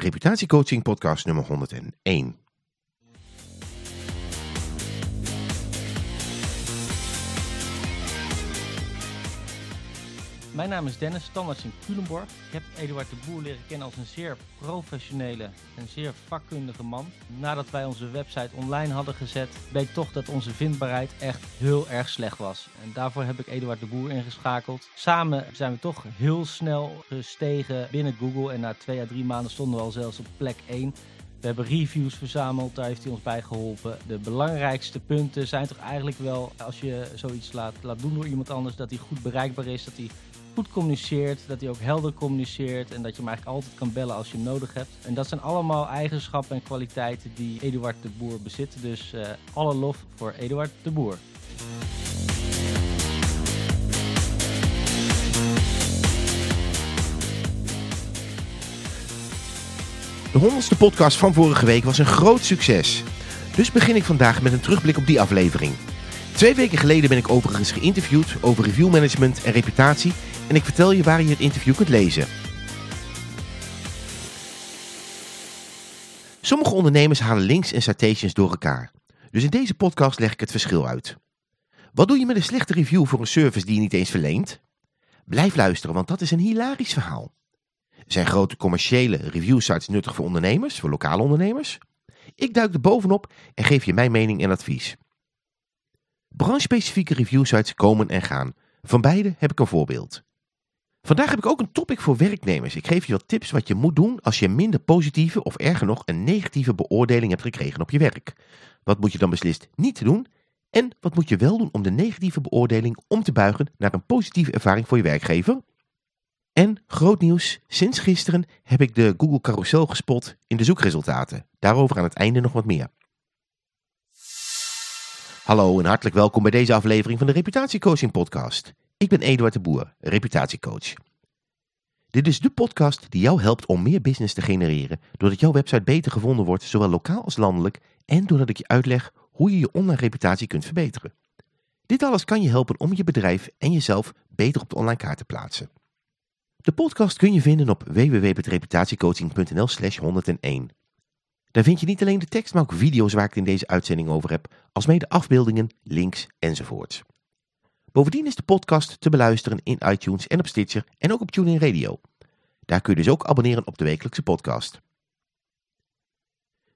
Reputatiecoaching podcast nummer 101. Mijn naam is Dennis, tandarts in Culemborg. Ik heb Eduard de Boer leren kennen als een zeer professionele en zeer vakkundige man. Nadat wij onze website online hadden gezet, bleek toch dat onze vindbaarheid echt heel erg slecht was. En daarvoor heb ik Eduard de Boer ingeschakeld. Samen zijn we toch heel snel gestegen binnen Google en na twee à drie maanden stonden we al zelfs op plek 1. We hebben reviews verzameld, daar heeft hij ons bij geholpen. De belangrijkste punten zijn toch eigenlijk wel, als je zoiets laat, laat doen door iemand anders, dat hij goed bereikbaar is, dat hij goed communiceert, dat hij ook helder communiceert en dat je hem eigenlijk altijd kan bellen als je hem nodig hebt. En dat zijn allemaal eigenschappen en kwaliteiten die Eduard de Boer bezit. Dus uh, alle lof voor Eduard de Boer. De honderdste podcast van vorige week was een groot succes. Dus begin ik vandaag met een terugblik op die aflevering. Twee weken geleden ben ik overigens geïnterviewd over reviewmanagement en reputatie en ik vertel je waar je het interview kunt lezen. Sommige ondernemers halen links en citations door elkaar. Dus in deze podcast leg ik het verschil uit. Wat doe je met een slechte review voor een service die je niet eens verleent? Blijf luisteren, want dat is een hilarisch verhaal. Zijn grote commerciële reviewsites nuttig voor ondernemers, voor lokale ondernemers? Ik duik er bovenop en geef je mijn mening en advies. Branchespecifieke reviewsites komen en gaan. Van beide heb ik een voorbeeld. Vandaag heb ik ook een topic voor werknemers. Ik geef je wat tips wat je moet doen als je minder positieve of erger nog een negatieve beoordeling hebt gekregen op je werk. Wat moet je dan beslist niet doen? En wat moet je wel doen om de negatieve beoordeling om te buigen naar een positieve ervaring voor je werkgever? En groot nieuws, sinds gisteren heb ik de Google Carousel gespot in de zoekresultaten. Daarover aan het einde nog wat meer. Hallo en hartelijk welkom bij deze aflevering van de Reputatiecoaching podcast. Ik ben Eduard de Boer, reputatiecoach. Dit is de podcast die jou helpt om meer business te genereren doordat jouw website beter gevonden wordt, zowel lokaal als landelijk, en doordat ik je uitleg hoe je je online reputatie kunt verbeteren. Dit alles kan je helpen om je bedrijf en jezelf beter op de online kaart te plaatsen. De podcast kun je vinden op www.reputatiecoaching.nl slash 101. Daar vind je niet alleen de tekst, maar ook video's waar ik het in deze uitzending over heb, alsmede de afbeeldingen, links enzovoorts. Bovendien is de podcast te beluisteren in iTunes en op Stitcher en ook op TuneIn Radio. Daar kun je dus ook abonneren op de wekelijkse podcast.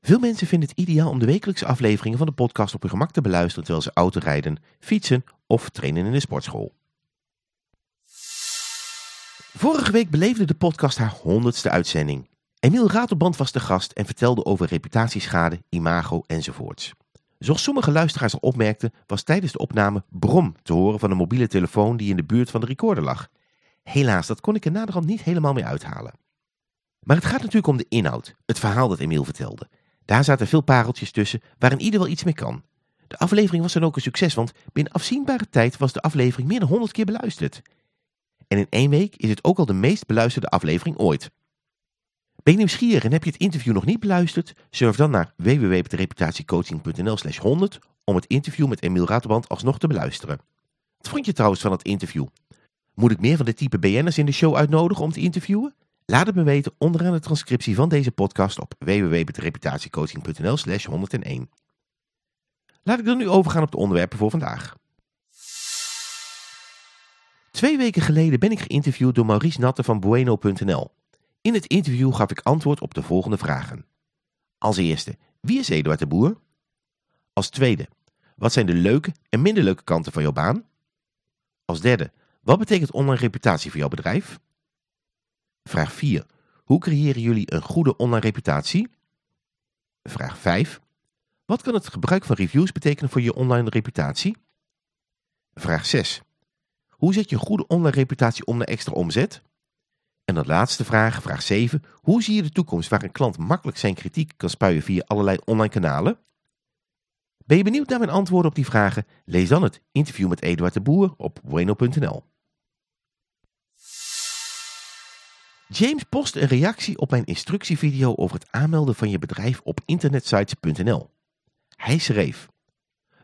Veel mensen vinden het ideaal om de wekelijkse afleveringen van de podcast op hun gemak te beluisteren terwijl ze autorijden, fietsen of trainen in de sportschool. Vorige week beleefde de podcast haar honderdste uitzending. Emiel Ratelband was de gast en vertelde over reputatieschade, imago enzovoorts. Zoals sommige luisteraars al opmerkten, was tijdens de opname brom te horen van een mobiele telefoon die in de buurt van de recorder lag. Helaas, dat kon ik er naderhand niet helemaal mee uithalen. Maar het gaat natuurlijk om de inhoud, het verhaal dat Emiel vertelde. Daar zaten veel pareltjes tussen waarin ieder wel iets mee kan. De aflevering was dan ook een succes, want binnen afzienbare tijd was de aflevering meer dan 100 keer beluisterd. En in één week is het ook al de meest beluisterde aflevering ooit. Ben je nieuwsgierig en heb je het interview nog niet beluisterd? Surf dan naar www.reputatiecoaching.nl slash 100 om het interview met Emiel Raterband alsnog te beluisteren. Wat vond je trouwens van het interview? Moet ik meer van de type BN'ers in de show uitnodigen om te interviewen? Laat het me weten onderaan de transcriptie van deze podcast op www.reputatiecoaching.nl slash 101. Laat ik dan nu overgaan op de onderwerpen voor vandaag. Twee weken geleden ben ik geïnterviewd door Maurice Natte van Bueno.nl. In het interview gaf ik antwoord op de volgende vragen. Als eerste, wie is Eduard de Boer? Als tweede, wat zijn de leuke en minder leuke kanten van jouw baan? Als derde, wat betekent online reputatie voor jouw bedrijf? Vraag 4. Hoe creëren jullie een goede online reputatie? Vraag 5. Wat kan het gebruik van reviews betekenen voor je online reputatie? Vraag 6. Hoe zet je een goede online reputatie om naar extra omzet? En de laatste vraag, vraag 7. Hoe zie je de toekomst waar een klant makkelijk zijn kritiek kan spuien via allerlei online kanalen? Ben je benieuwd naar mijn antwoorden op die vragen? Lees dan het interview met Eduard de Boer op bueno.nl. James post een reactie op mijn instructievideo over het aanmelden van je bedrijf op internetsite.nl. Hij schreef,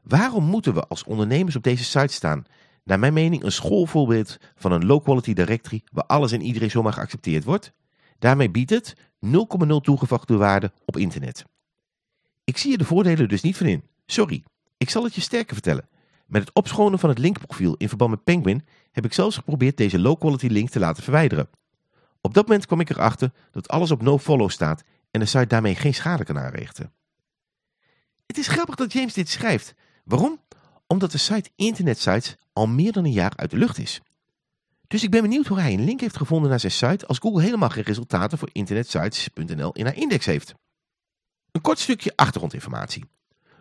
waarom moeten we als ondernemers op deze site staan naar mijn mening een schoolvoorbeeld van een low-quality directory waar alles en iedereen zomaar geaccepteerd wordt. Daarmee biedt het 0,0 toegevoegde waarde op internet. Ik zie er de voordelen dus niet van in. Sorry, ik zal het je sterker vertellen. Met het opschonen van het linkprofiel in verband met Penguin heb ik zelfs geprobeerd deze low-quality link te laten verwijderen. Op dat moment kwam ik erachter dat alles op nofollow staat en de site daarmee geen schade kan aanrichten. Het is grappig dat James dit schrijft. Waarom? Omdat de site Internetsites al meer dan een jaar uit de lucht is. Dus ik ben benieuwd hoe hij een link heeft gevonden naar zijn site als Google helemaal geen resultaten voor internetsites.nl in haar index heeft. Een kort stukje achtergrondinformatie.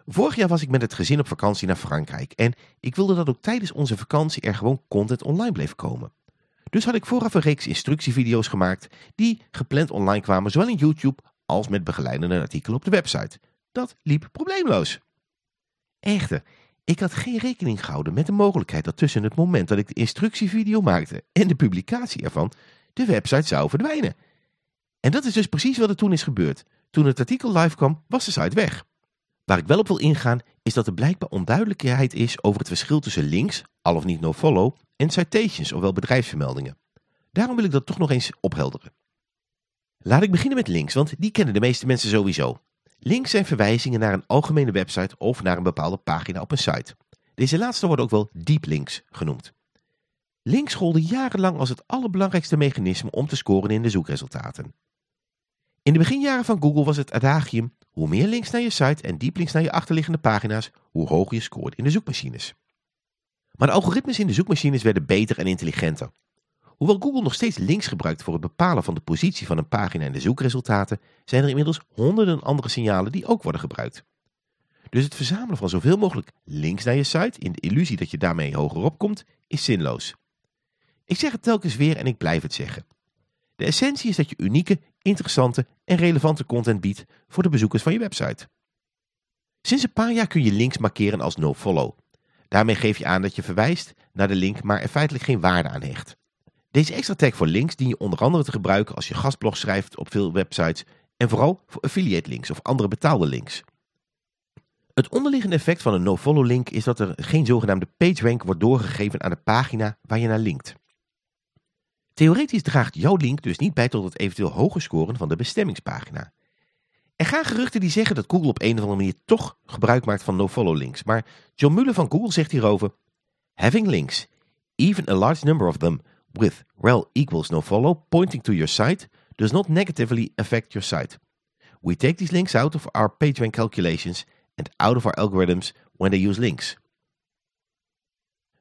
Vorig jaar was ik met het gezin op vakantie naar Frankrijk en ik wilde dat ook tijdens onze vakantie er gewoon content online bleef komen. Dus had ik vooraf een reeks instructievideo's gemaakt die gepland online kwamen zowel in YouTube als met begeleidende artikelen op de website. Dat liep probleemloos. Echter, ik had geen rekening gehouden met de mogelijkheid dat tussen het moment dat ik de instructievideo maakte en de publicatie ervan de website zou verdwijnen. En dat is dus precies wat er toen is gebeurd. Toen het artikel live kwam, was de site weg. Waar ik wel op wil ingaan, is dat er blijkbaar onduidelijkheid is over het verschil tussen links, al of niet nofollow, en citations, ofwel bedrijfsvermeldingen. Daarom wil ik dat toch nog eens ophelderen. Laat ik beginnen met links, want die kennen de meeste mensen sowieso. Links zijn verwijzingen naar een algemene website of naar een bepaalde pagina op een site. Deze laatste worden ook wel deep links genoemd. Links golden jarenlang als het allerbelangrijkste mechanisme om te scoren in de zoekresultaten. In de beginjaren van Google was het adagium, hoe meer links naar je site en diep links naar je achterliggende pagina's, hoe hoger je scoort in de zoekmachines. Maar de algoritmes in de zoekmachines werden beter en intelligenter. Hoewel Google nog steeds links gebruikt voor het bepalen van de positie van een pagina in de zoekresultaten, zijn er inmiddels honderden andere signalen die ook worden gebruikt. Dus het verzamelen van zoveel mogelijk links naar je site in de illusie dat je daarmee hogerop komt, is zinloos. Ik zeg het telkens weer en ik blijf het zeggen. De essentie is dat je unieke, interessante en relevante content biedt voor de bezoekers van je website. Sinds een paar jaar kun je links markeren als nofollow. Daarmee geef je aan dat je verwijst naar de link, maar er feitelijk geen waarde aan hecht. Deze extra tag voor links dien je onder andere te gebruiken als je gastblog schrijft op veel websites en vooral voor affiliate links of andere betaalde links. Het onderliggende effect van een nofollow link is dat er geen zogenaamde PageRank wordt doorgegeven aan de pagina waar je naar linkt. Theoretisch draagt jouw link dus niet bij tot het eventueel hoger scoren van de bestemmingspagina. Er gaan geruchten die zeggen dat Google op een of andere manier toch gebruik maakt van nofollow links, maar John Muller van Google zegt hierover Having links, even a large number of them, with rel equals nofollow pointing to your site does not negatively affect your site. We take these links out of our PageRank calculations and out of our algorithms when they use links.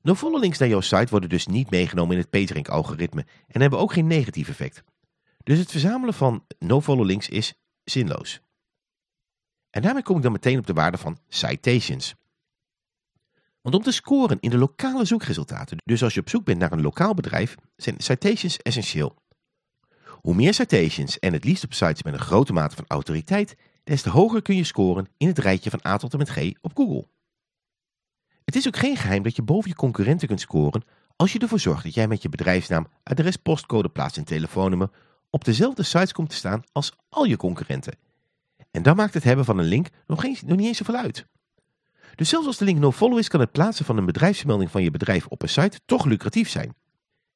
Nofollow links naar jouw site worden dus niet meegenomen in het PageRank algoritme en hebben ook geen negatief effect. Dus het verzamelen van nofollow links is zinloos. En daarmee kom ik dan meteen op de waarde van citations. Want om te scoren in de lokale zoekresultaten, dus als je op zoek bent naar een lokaal bedrijf, zijn citations essentieel. Hoe meer citations en het liefst op sites met een grote mate van autoriteit, des te hoger kun je scoren in het rijtje van A tot en met G op Google. Het is ook geen geheim dat je boven je concurrenten kunt scoren als je ervoor zorgt dat jij met je bedrijfsnaam, adres, postcode, plaats en telefoonnummer op dezelfde sites komt te staan als al je concurrenten. En dan maakt het hebben van een link nog, nog niet eens zoveel uit. Dus zelfs als de link nofollow is, kan het plaatsen van een bedrijfsvermelding van je bedrijf op een site toch lucratief zijn.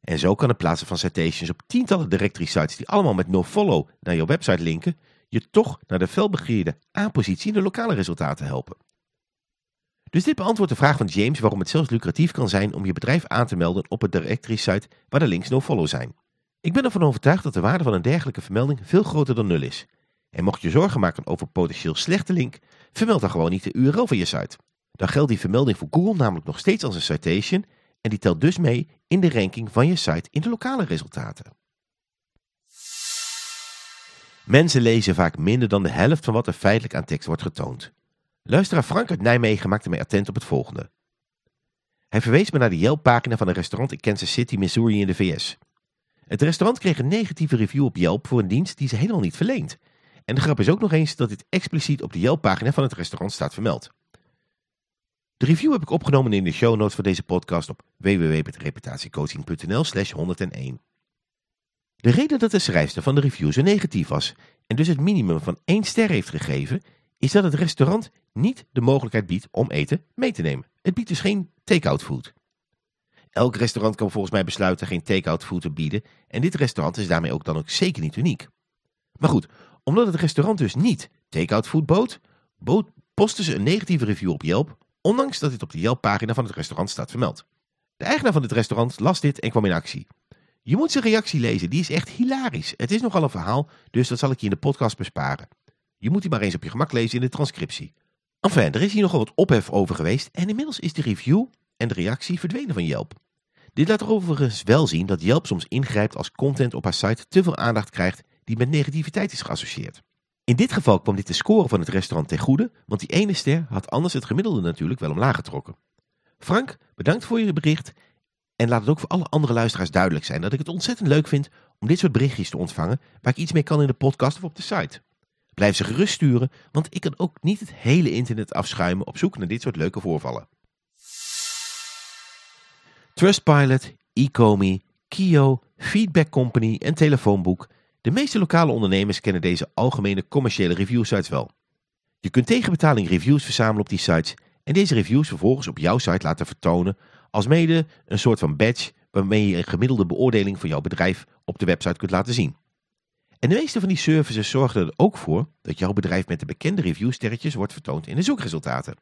En zo kan het plaatsen van citations op tientallen directory sites die allemaal met nofollow naar je website linken, je toch naar de felbegeerde A-positie in de lokale resultaten helpen. Dus dit beantwoordt de vraag van James waarom het zelfs lucratief kan zijn om je bedrijf aan te melden op een directory site waar de links nofollow zijn. Ik ben ervan overtuigd dat de waarde van een dergelijke vermelding veel groter dan nul is. En mocht je zorgen maken over potentieel slechte link, vermeld dan gewoon niet de URL van je site. Dan geldt die vermelding voor Google namelijk nog steeds als een citation en die telt dus mee in de ranking van je site in de lokale resultaten. Mensen lezen vaak minder dan de helft van wat er feitelijk aan tekst wordt getoond. Luisteraar Frank uit Nijmegen maakte mij attent op het volgende. Hij verwees me naar de Yelp-pagina van een restaurant in Kansas City, Missouri in de VS. Het restaurant kreeg een negatieve review op Yelp voor een dienst die ze helemaal niet verleent. En de grap is ook nog eens dat dit expliciet op de Yelp-pagina van het restaurant staat vermeld. De review heb ik opgenomen in de show notes van deze podcast op www.reputatiecoaching.nl slash 101. De reden dat de schrijfster van de review zo negatief was en dus het minimum van 1 ster heeft gegeven, is dat het restaurant niet de mogelijkheid biedt om eten mee te nemen. Het biedt dus geen take-out food. Elk restaurant kan volgens mij besluiten geen take-out food te bieden en dit restaurant is daarmee ook dan ook zeker niet uniek. Maar goed, omdat het restaurant dus niet take-out food bood, bood ze een negatieve review op Yelp, ondanks dat dit op de Yelp-pagina van het restaurant staat vermeld. De eigenaar van dit restaurant las dit en kwam in actie. Je moet zijn reactie lezen, die is echt hilarisch. Het is nogal een verhaal, dus dat zal ik je in de podcast besparen. Je moet die maar eens op je gemak lezen in de transcriptie. Enfin, er is hier nogal wat ophef over geweest en inmiddels is de review en de reactie verdwenen van Yelp. Dit laat er overigens wel zien dat Yelp soms ingrijpt als content op haar site te veel aandacht krijgt die met negativiteit is geassocieerd. In dit geval kwam dit de score van het restaurant ten goede, want die ene ster had anders het gemiddelde natuurlijk wel omlaag getrokken. Frank, bedankt voor je bericht en laat het ook voor alle andere luisteraars duidelijk zijn dat ik het ontzettend leuk vind om dit soort berichtjes te ontvangen waar ik iets mee kan in de podcast of op de site. Blijf ze gerust sturen, want ik kan ook niet het hele internet afschuimen op zoek naar dit soort leuke voorvallen. Trustpilot, Ecomi, Kio, Feedback Company en Telefoonboek. De meeste lokale ondernemers kennen deze algemene commerciële reviewsites wel. Je kunt tegen betaling reviews verzamelen op die sites en deze reviews vervolgens op jouw site laten vertonen als mede een soort van badge waarmee je een gemiddelde beoordeling van jouw bedrijf op de website kunt laten zien. En de meeste van die services zorgen er ook voor dat jouw bedrijf met de bekende reviewsterretjes wordt vertoond in de zoekresultaten.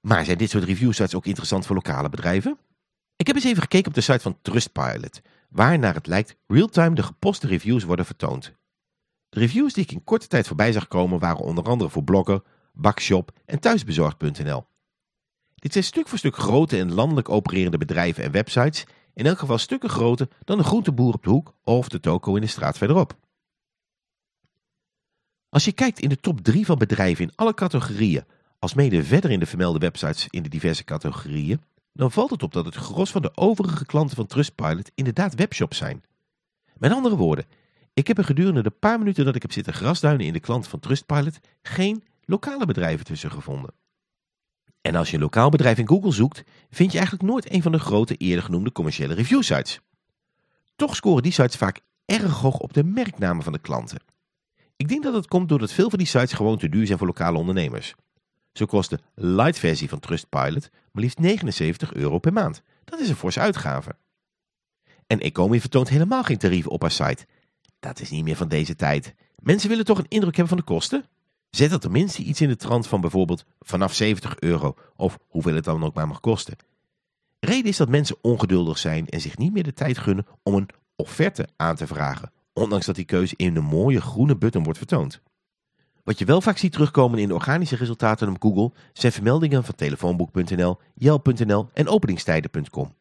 Maar zijn dit soort reviewsites ook interessant voor lokale bedrijven? Ik heb eens even gekeken op de site van Trustpilot, waar naar het lijkt real-time de geposte reviews worden vertoond. De reviews die ik in korte tijd voorbij zag komen waren onder andere voor Blogger, Bakshop en Thuisbezorgd.nl. Dit zijn stuk voor stuk grote en landelijk opererende bedrijven en websites, in elk geval stukken groter dan de groenteboer op de hoek of de toko in de straat verderop. Als je kijkt in de top 3 van bedrijven in alle categorieën, als mede verder in de vermelde websites in de diverse categorieën, dan valt het op dat het gros van de overige klanten van Trustpilot inderdaad webshops zijn. Met andere woorden, ik heb er gedurende de paar minuten dat ik heb zitten grasduinen in de klanten van Trustpilot geen lokale bedrijven tussen gevonden. En als je een lokaal bedrijf in Google zoekt, vind je eigenlijk nooit een van de grote eerder genoemde commerciële reviewsites. Toch scoren die sites vaak erg hoog op de merknamen van de klanten. Ik denk dat het komt doordat veel van die sites gewoon te duur zijn voor lokale ondernemers. Zo kost de light versie van Trustpilot maar liefst 79 euro per maand. Dat is een forse uitgave. En Ecomi vertoont helemaal geen tarieven op haar site. Dat is niet meer van deze tijd. Mensen willen toch een indruk hebben van de kosten? Zet er tenminste iets in de trant van bijvoorbeeld vanaf 70 euro of hoeveel het dan ook maar mag kosten. Reden is dat mensen ongeduldig zijn en zich niet meer de tijd gunnen om een offerte aan te vragen, ondanks dat die keuze in een mooie groene button wordt vertoond. Wat je wel vaak ziet terugkomen in de organische resultaten op Google zijn vermeldingen van telefoonboek.nl, Yelp.nl en openingstijden.com.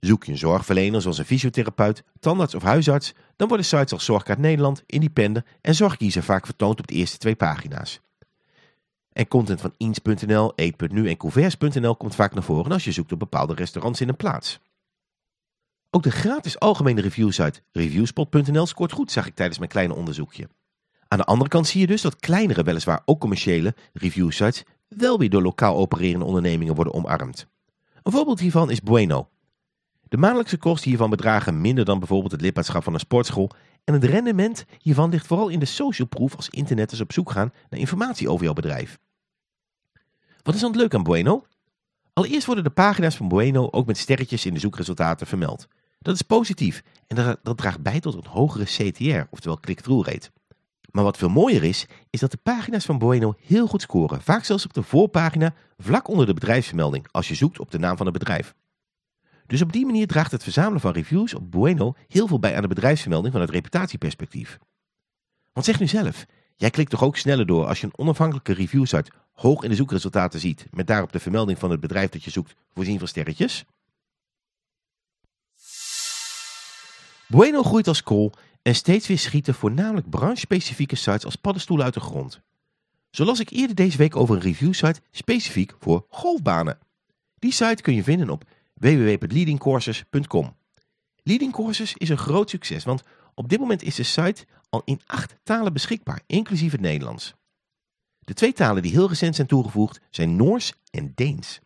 Zoek je een zorgverlener zoals een fysiotherapeut, tandarts of huisarts, dan worden sites als Zorgkaart Nederland, Independer en Zorgkiezer vaak vertoond op de eerste twee pagina's. En content van Eens.nl, Eet.nu en Couvers.nl komt vaak naar voren als je zoekt op bepaalde restaurants in een plaats. Ook de gratis algemene reviewsite Reviewspot.nl scoort goed, zag ik tijdens mijn kleine onderzoekje. Aan de andere kant zie je dus dat kleinere, weliswaar ook commerciële reviewsites wel weer door lokaal opererende ondernemingen worden omarmd. Een voorbeeld hiervan is Bueno. De maandelijkse kosten hiervan bedragen minder dan bijvoorbeeld het lidmaatschap van een sportschool en het rendement hiervan ligt vooral in de social proof als internetters op zoek gaan naar informatie over jouw bedrijf. Wat is dan leuk aan Bueno? Allereerst worden de pagina's van Bueno ook met sterretjes in de zoekresultaten vermeld. Dat is positief en dat draagt bij tot een hogere CTR, oftewel click-through rate. Maar wat veel mooier is, is dat de pagina's van Bueno heel goed scoren. Vaak zelfs op de voorpagina, vlak onder de bedrijfsvermelding, als je zoekt op de naam van het bedrijf. Dus op die manier draagt het verzamelen van reviews op Bueno heel veel bij aan de bedrijfsvermelding van het reputatieperspectief. Want zeg nu zelf, jij klikt toch ook sneller door als je een onafhankelijke reviewsite hoog in de zoekresultaten ziet, met daarop de vermelding van het bedrijf dat je zoekt voorzien van sterretjes? Bueno groeit als kool en steeds weer schieten voornamelijk branchespecifieke sites als paddenstoelen uit de grond. Zo las ik eerder deze week over een reviewsite specifiek voor golfbanen. Die site kun je vinden op www.leadingcourses.com. Leading Courses is een groot succes, want op dit moment is de site al in acht talen beschikbaar, inclusief het Nederlands. De twee talen die heel recent zijn toegevoegd zijn Noors en Deens.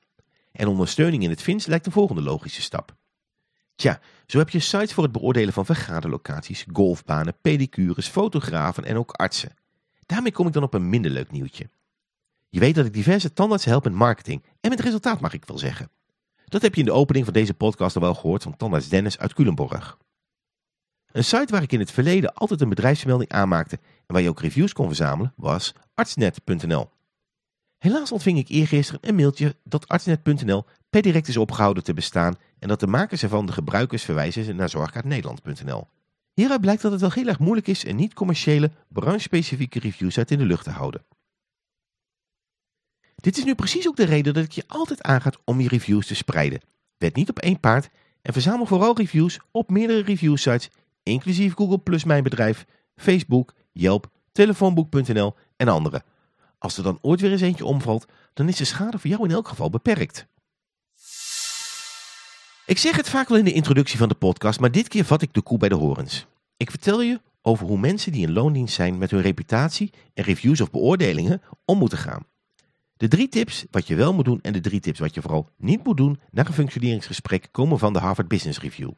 En ondersteuning in het Fins lijkt de volgende logische stap. Tja, zo heb je sites voor het beoordelen van vergaderlocaties, golfbanen, pedicures, fotografen en ook artsen. Daarmee kom ik dan op een minder leuk nieuwtje. Je weet dat ik diverse tandartsen help in marketing en met resultaat mag ik wel zeggen. Dat heb je in de opening van deze podcast al wel gehoord van tandarts Dennis uit Culemborg. Een site waar ik in het verleden altijd een bedrijfsvermelding aanmaakte en waar je ook reviews kon verzamelen was artsnet.nl. Helaas ontving ik eergisteren een mailtje dat artsnet.nl per direct is opgehouden te bestaan en dat de makers ervan de gebruikers verwijzen naar zorgkaartnederland.nl. Hieruit blijkt dat het wel heel erg moeilijk is en niet commerciële, branchespecifieke reviews uit in de lucht te houden. Dit is nu precies ook de reden dat ik je altijd aangaat om je reviews te spreiden. Wet niet op één paard en verzamel vooral reviews op meerdere reviewsites, inclusief Google Plus Mijn Bedrijf, Facebook, Yelp, Telefoonboek.nl en andere. Als er dan ooit weer eens eentje omvalt, dan is de schade voor jou in elk geval beperkt. Ik zeg het vaak wel in de introductie van de podcast, maar dit keer vat ik de koe bij de horens. Ik vertel je over hoe mensen die in loondienst zijn met hun reputatie en reviews of beoordelingen om moeten gaan. De drie tips wat je wel moet doen en de drie tips wat je vooral niet moet doen na een functioneringsgesprek komen van de Harvard Business Review.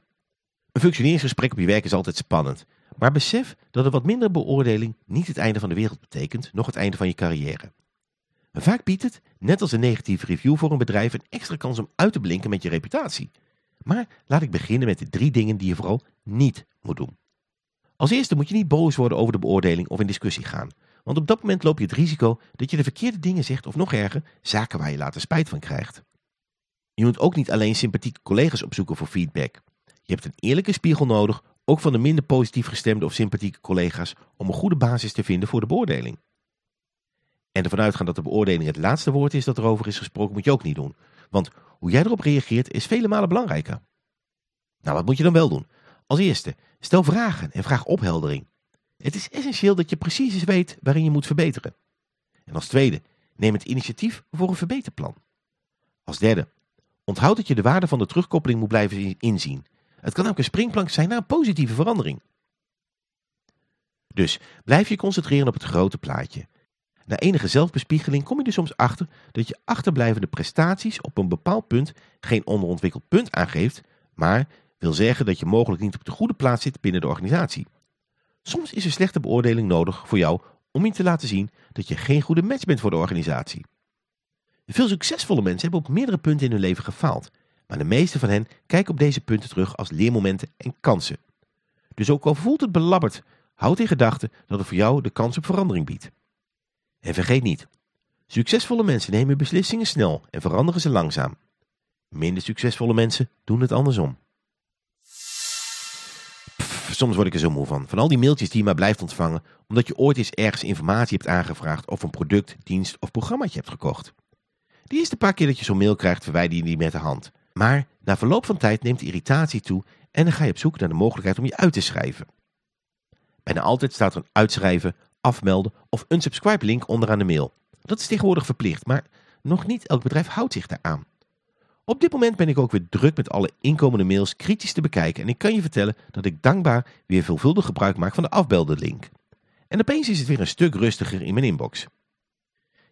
Een functioneringsgesprek op je werk is altijd spannend, maar besef dat een wat minder beoordeling niet het einde van de wereld betekent, nog het einde van je carrière. Vaak biedt het, net als een negatieve review voor een bedrijf, een extra kans om uit te blinken met je reputatie. Maar laat ik beginnen met de drie dingen die je vooral niet moet doen. Als eerste moet je niet boos worden over de beoordeling of in discussie gaan. Want op dat moment loop je het risico dat je de verkeerde dingen zegt of nog erger, zaken waar je later spijt van krijgt. Je moet ook niet alleen sympathieke collega's opzoeken voor feedback. Je hebt een eerlijke spiegel nodig, ook van de minder positief gestemde of sympathieke collega's, om een goede basis te vinden voor de beoordeling. En ervan uitgaan dat de beoordeling het laatste woord is dat erover is gesproken, moet je ook niet doen. Want hoe jij erop reageert is vele malen belangrijker. Nou, wat moet je dan wel doen? Als eerste, stel vragen en vraag opheldering. Het is essentieel dat je precies weet waarin je moet verbeteren. En als tweede, neem het initiatief voor een verbeterplan. Als derde, onthoud dat je de waarde van de terugkoppeling moet blijven inzien. Het kan ook een springplank zijn naar een positieve verandering. Dus blijf je concentreren op het grote plaatje. Na enige zelfbespiegeling kom je er soms achter dat je achterblijvende prestaties op een bepaald punt geen onderontwikkeld punt aangeeft, maar wil zeggen dat je mogelijk niet op de goede plaats zit binnen de organisatie. Soms is een slechte beoordeling nodig voor jou om je te laten zien dat je geen goede match bent voor de organisatie. Veel succesvolle mensen hebben op meerdere punten in hun leven gefaald, maar de meeste van hen kijken op deze punten terug als leermomenten en kansen. Dus ook al voelt het belabberd, houd in gedachten dat het voor jou de kans op verandering biedt. En vergeet niet, succesvolle mensen nemen beslissingen snel en veranderen ze langzaam. Minder succesvolle mensen doen het andersom. soms word ik er zo moe van. Van al die mailtjes die je maar blijft ontvangen, omdat je ooit eens ergens informatie hebt aangevraagd of een product, dienst of programmaatje hebt gekocht. Die eerste paar keer dat je zo'n mail krijgt, verwijder je die met de hand. Maar na verloop van tijd neemt de irritatie toe en dan ga je op zoek naar de mogelijkheid om je uit te schrijven. Bijna altijd staat er een uitschrijven afmelden of unsubscribe link onderaan de mail. Dat is tegenwoordig verplicht, maar nog niet elk bedrijf houdt zich daaraan. Op dit moment ben ik ook weer druk met alle inkomende mails kritisch te bekijken en ik kan je vertellen dat ik dankbaar weer veelvuldig gebruik maak van de afbelden link. En opeens is het weer een stuk rustiger in mijn inbox.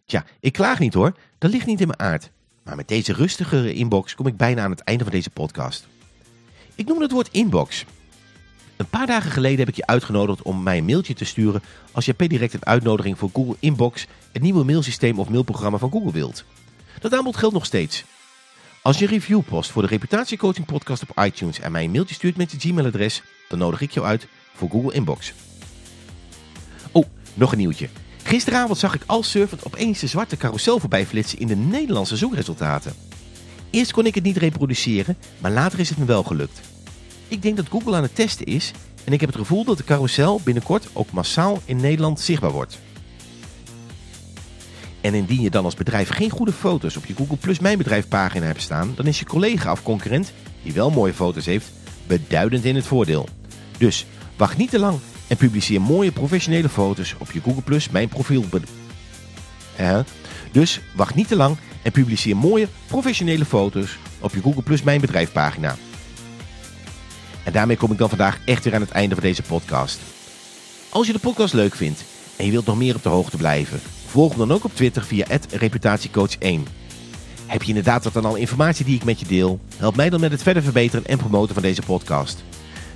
Tja, ik klaag niet hoor, dat ligt niet in mijn aard. Maar met deze rustigere inbox kom ik bijna aan het einde van deze podcast. Ik noem het woord inbox, een paar dagen geleden heb ik je uitgenodigd om mij een mailtje te sturen als je per direct een uitnodiging voor Google Inbox, het nieuwe mailsysteem of mailprogramma van Google wilt. Dat aanbod geldt nog steeds. Als je een review post voor de reputatiecoaching podcast op iTunes en mij een mailtje stuurt met je Gmail-adres, dan nodig ik jou uit voor Google Inbox. Oh, nog een nieuwtje. Gisteravond zag ik al surfend opeens de zwarte carousel voorbij flitsen in de Nederlandse zoekresultaten. Eerst kon ik het niet reproduceren, maar later is het me wel gelukt. Ik denk dat Google aan het testen is en ik heb het gevoel dat de carousel binnenkort ook massaal in Nederland zichtbaar wordt. En indien je dan als bedrijf geen goede foto's op je Google Plus Mijn Bedrijf pagina hebt staan, dan is je collega of concurrent, die wel mooie foto's heeft, beduidend in het voordeel. Dus wacht niet te lang en publiceer mooie professionele foto's op je Google Plus Mijn Profiel. Dus wacht niet te lang en publiceer mooie professionele foto's op je Google Plus Mijn Bedrijf pagina. En daarmee kom ik dan vandaag echt weer aan het einde van deze podcast. Als je de podcast leuk vindt en je wilt nog meer op de hoogte blijven, volg me dan ook op Twitter via reputatiecoach1. Heb je inderdaad wat dan al informatie die ik met je deel? Help mij dan met het verder verbeteren en promoten van deze podcast.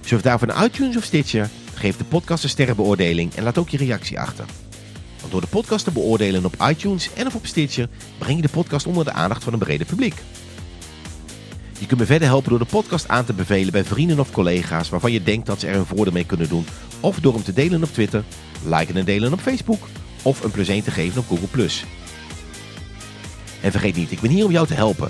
Surf daarvoor naar iTunes of Stitcher, geef de podcast een sterrenbeoordeling en laat ook je reactie achter. Want door de podcast te beoordelen op iTunes en of op Stitcher breng je de podcast onder de aandacht van een breder publiek. Je kunt me verder helpen door de podcast aan te bevelen bij vrienden of collega's waarvan je denkt dat ze er een voordeel mee kunnen doen. Of door hem te delen op Twitter, liken en delen op Facebook of een plus 1 te geven op Google+. En vergeet niet, ik ben hier om jou te helpen.